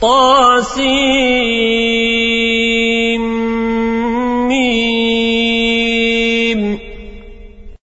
طاسيم